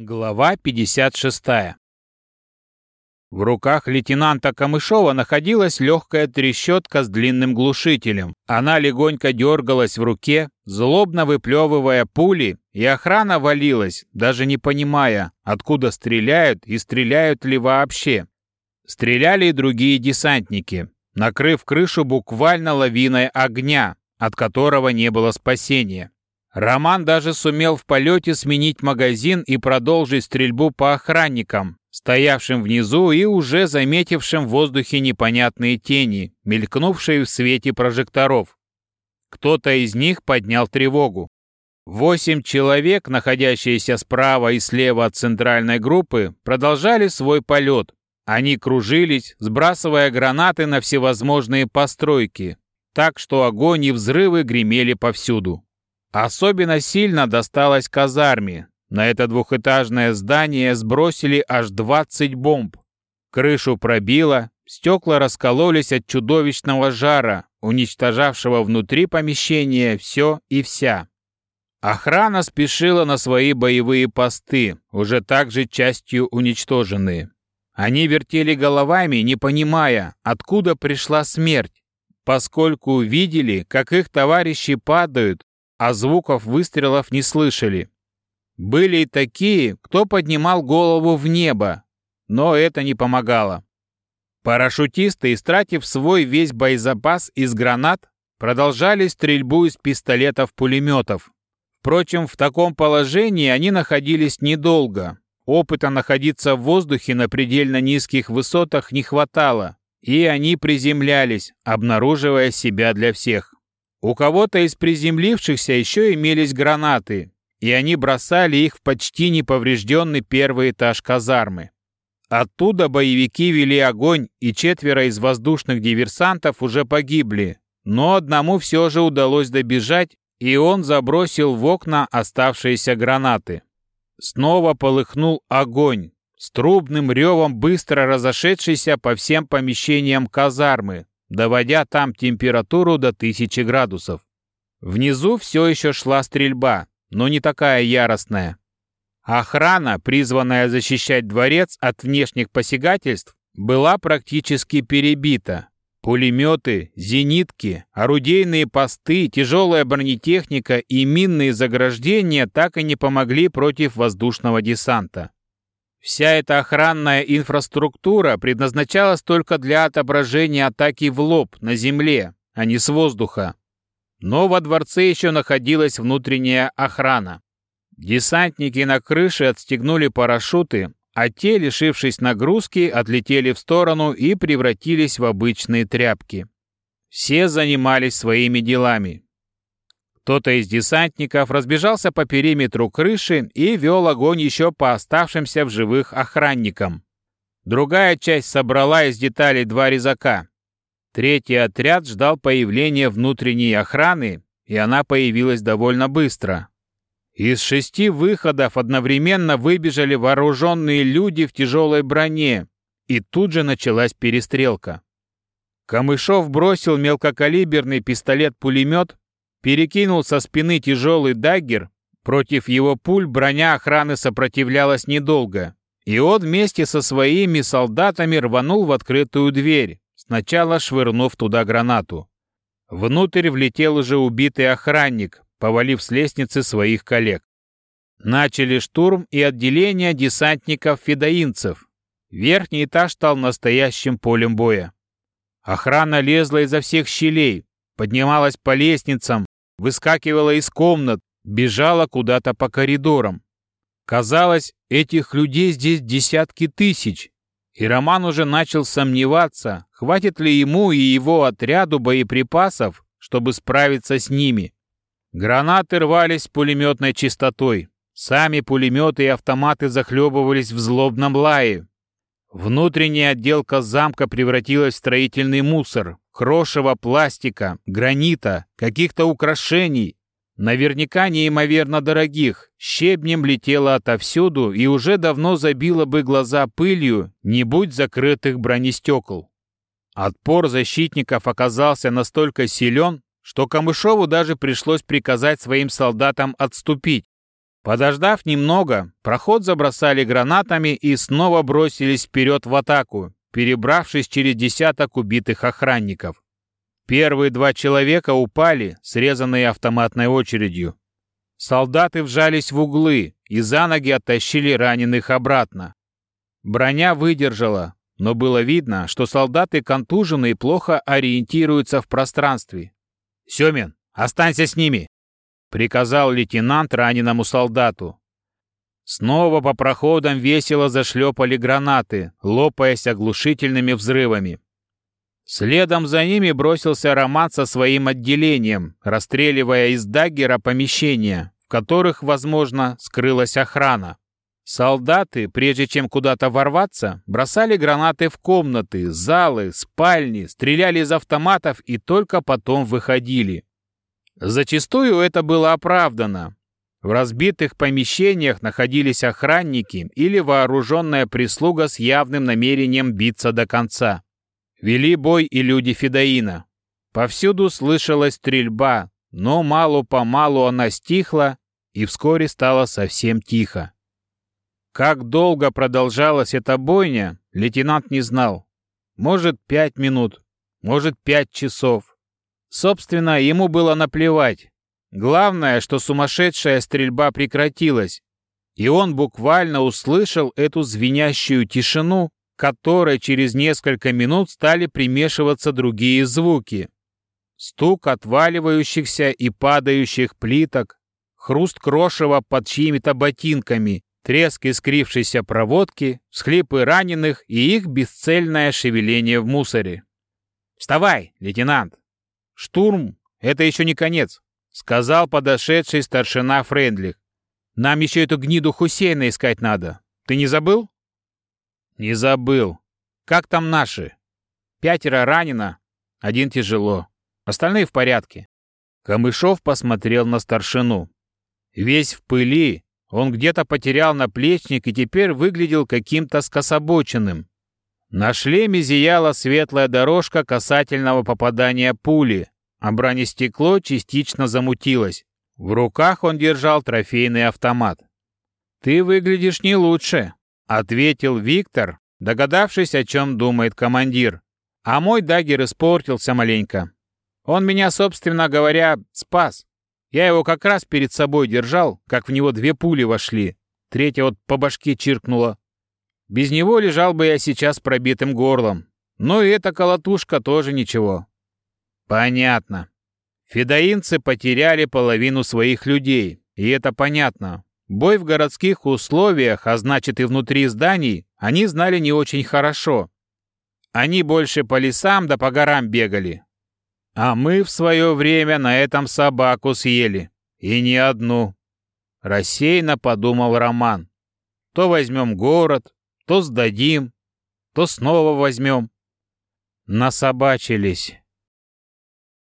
Глава 56. В руках лейтенанта Камышова находилась легкая трещотка с длинным глушителем. Она легонько дергалась в руке, злобно выплевывая пули, и охрана валилась, даже не понимая, откуда стреляют и стреляют ли вообще. Стреляли и другие десантники, накрыв крышу буквально лавиной огня, от которого не было спасения. Роман даже сумел в полете сменить магазин и продолжить стрельбу по охранникам, стоявшим внизу и уже заметившим в воздухе непонятные тени, мелькнувшие в свете прожекторов. Кто-то из них поднял тревогу. Восемь человек, находящиеся справа и слева от центральной группы, продолжали свой полет. Они кружились, сбрасывая гранаты на всевозможные постройки, так что огонь и взрывы гремели повсюду. Особенно сильно досталось казарме. На это двухэтажное здание сбросили аж 20 бомб. Крышу пробило, стекла раскололись от чудовищного жара, уничтожавшего внутри помещения все и вся. Охрана спешила на свои боевые посты, уже также частью уничтоженные. Они вертели головами, не понимая, откуда пришла смерть, поскольку увидели, как их товарищи падают, а звуков выстрелов не слышали. Были и такие, кто поднимал голову в небо, но это не помогало. Парашютисты, истратив свой весь боезапас из гранат, продолжали стрельбу из пистолетов-пулеметов. Впрочем, в таком положении они находились недолго. Опыта находиться в воздухе на предельно низких высотах не хватало, и они приземлялись, обнаруживая себя для всех. У кого-то из приземлившихся еще имелись гранаты, и они бросали их в почти неповрежденный первый этаж казармы. Оттуда боевики вели огонь, и четверо из воздушных диверсантов уже погибли, но одному все же удалось добежать, и он забросил в окна оставшиеся гранаты. Снова полыхнул огонь, с трубным ревом быстро разошедшийся по всем помещениям казармы, доводя там температуру до 1000 градусов. Внизу все еще шла стрельба, но не такая яростная. Охрана, призванная защищать дворец от внешних посягательств, была практически перебита. Пулеметы, зенитки, орудийные посты, тяжелая бронетехника и минные заграждения так и не помогли против воздушного десанта. Вся эта охранная инфраструктура предназначалась только для отображения атаки в лоб, на земле, а не с воздуха. Но во дворце еще находилась внутренняя охрана. Десантники на крыше отстегнули парашюты, а те, лишившись нагрузки, отлетели в сторону и превратились в обычные тряпки. Все занимались своими делами. Кто-то из десантников разбежался по периметру крыши и вел огонь еще по оставшимся в живых охранникам. Другая часть собрала из деталей два резака. Третий отряд ждал появления внутренней охраны, и она появилась довольно быстро. Из шести выходов одновременно выбежали вооруженные люди в тяжелой броне, и тут же началась перестрелка. Камышов бросил мелкокалиберный пистолет-пулемет перекинул со спины тяжелый даггер, против его пуль броня охраны сопротивлялась недолго, и он вместе со своими солдатами рванул в открытую дверь, сначала швырнув туда гранату. Внутрь влетел уже убитый охранник, повалив с лестницы своих коллег. Начали штурм и отделение десантников-федоинцев. Верхний этаж стал настоящим полем боя. Охрана лезла изо всех щелей, поднималась по лестницам, выскакивала из комнат, бежала куда-то по коридорам. Казалось, этих людей здесь десятки тысяч, и Роман уже начал сомневаться, хватит ли ему и его отряду боеприпасов, чтобы справиться с ними. Гранаты рвались пулеметной чистотой. Сами пулеметы и автоматы захлебывались в злобном лае. Внутренняя отделка замка превратилась в строительный мусор, крошево пластика, гранита, каких-то украшений, наверняка неимоверно дорогих, щебнем летело отовсюду и уже давно забило бы глаза пылью, не будь закрытых бронестекол. Отпор защитников оказался настолько силен, что Камышову даже пришлось приказать своим солдатам отступить. Подождав немного, проход забросали гранатами и снова бросились вперед в атаку, перебравшись через десяток убитых охранников. Первые два человека упали, срезанные автоматной очередью. Солдаты вжались в углы и за ноги оттащили раненых обратно. Броня выдержала, но было видно, что солдаты контужены и плохо ориентируются в пространстве. «Семин, останься с ними!» — приказал лейтенант раненому солдату. Снова по проходам весело зашлепали гранаты, лопаясь оглушительными взрывами. Следом за ними бросился Роман со своим отделением, расстреливая из даггера помещения, в которых, возможно, скрылась охрана. Солдаты, прежде чем куда-то ворваться, бросали гранаты в комнаты, залы, спальни, стреляли из автоматов и только потом выходили. Зачастую это было оправдано. В разбитых помещениях находились охранники или вооруженная прислуга с явным намерением биться до конца. Вели бой и люди Федоина. Повсюду слышалась стрельба, но мало-помалу она стихла, и вскоре стало совсем тихо. Как долго продолжалась эта бойня, лейтенант не знал. Может, пять минут, может, пять часов. Собственно, ему было наплевать. Главное, что сумасшедшая стрельба прекратилась, и он буквально услышал эту звенящую тишину, которой через несколько минут стали примешиваться другие звуки. Стук отваливающихся и падающих плиток, хруст крошева под чьими-то ботинками, треск искрившейся проводки, всхлипы раненых и их бесцельное шевеление в мусоре. «Вставай, лейтенант! Штурм — это еще не конец», — сказал подошедший старшина Френдлих. «Нам еще эту гниду Хусейна искать надо. Ты не забыл?» «Не забыл. Как там наши?» «Пятеро ранено, один тяжело. Остальные в порядке». Камышов посмотрел на старшину. Весь в пыли, он где-то потерял наплечник и теперь выглядел каким-то скособоченным. На шлеме зияла светлая дорожка касательного попадания пули, а бронестекло частично замутилось. В руках он держал трофейный автомат. «Ты выглядишь не лучше», ответил Виктор, догадавшись, о чем думает командир. А мой дагер испортился маленько. Он меня, собственно говоря, спас. Я его как раз перед собой держал, как в него две пули вошли. Третья вот по башке чиркнула. Без него лежал бы я сейчас пробитым горлом. Но и эта колотушка тоже ничего. Понятно. Федоинцы потеряли половину своих людей, и это понятно. Бой в городских условиях, а значит и внутри зданий, они знали не очень хорошо. Они больше по лесам да по горам бегали. А мы в свое время на этом собаку съели. И не одну. Рассеянно подумал Роман. То возьмем город, то сдадим, то снова возьмем. Насобачились.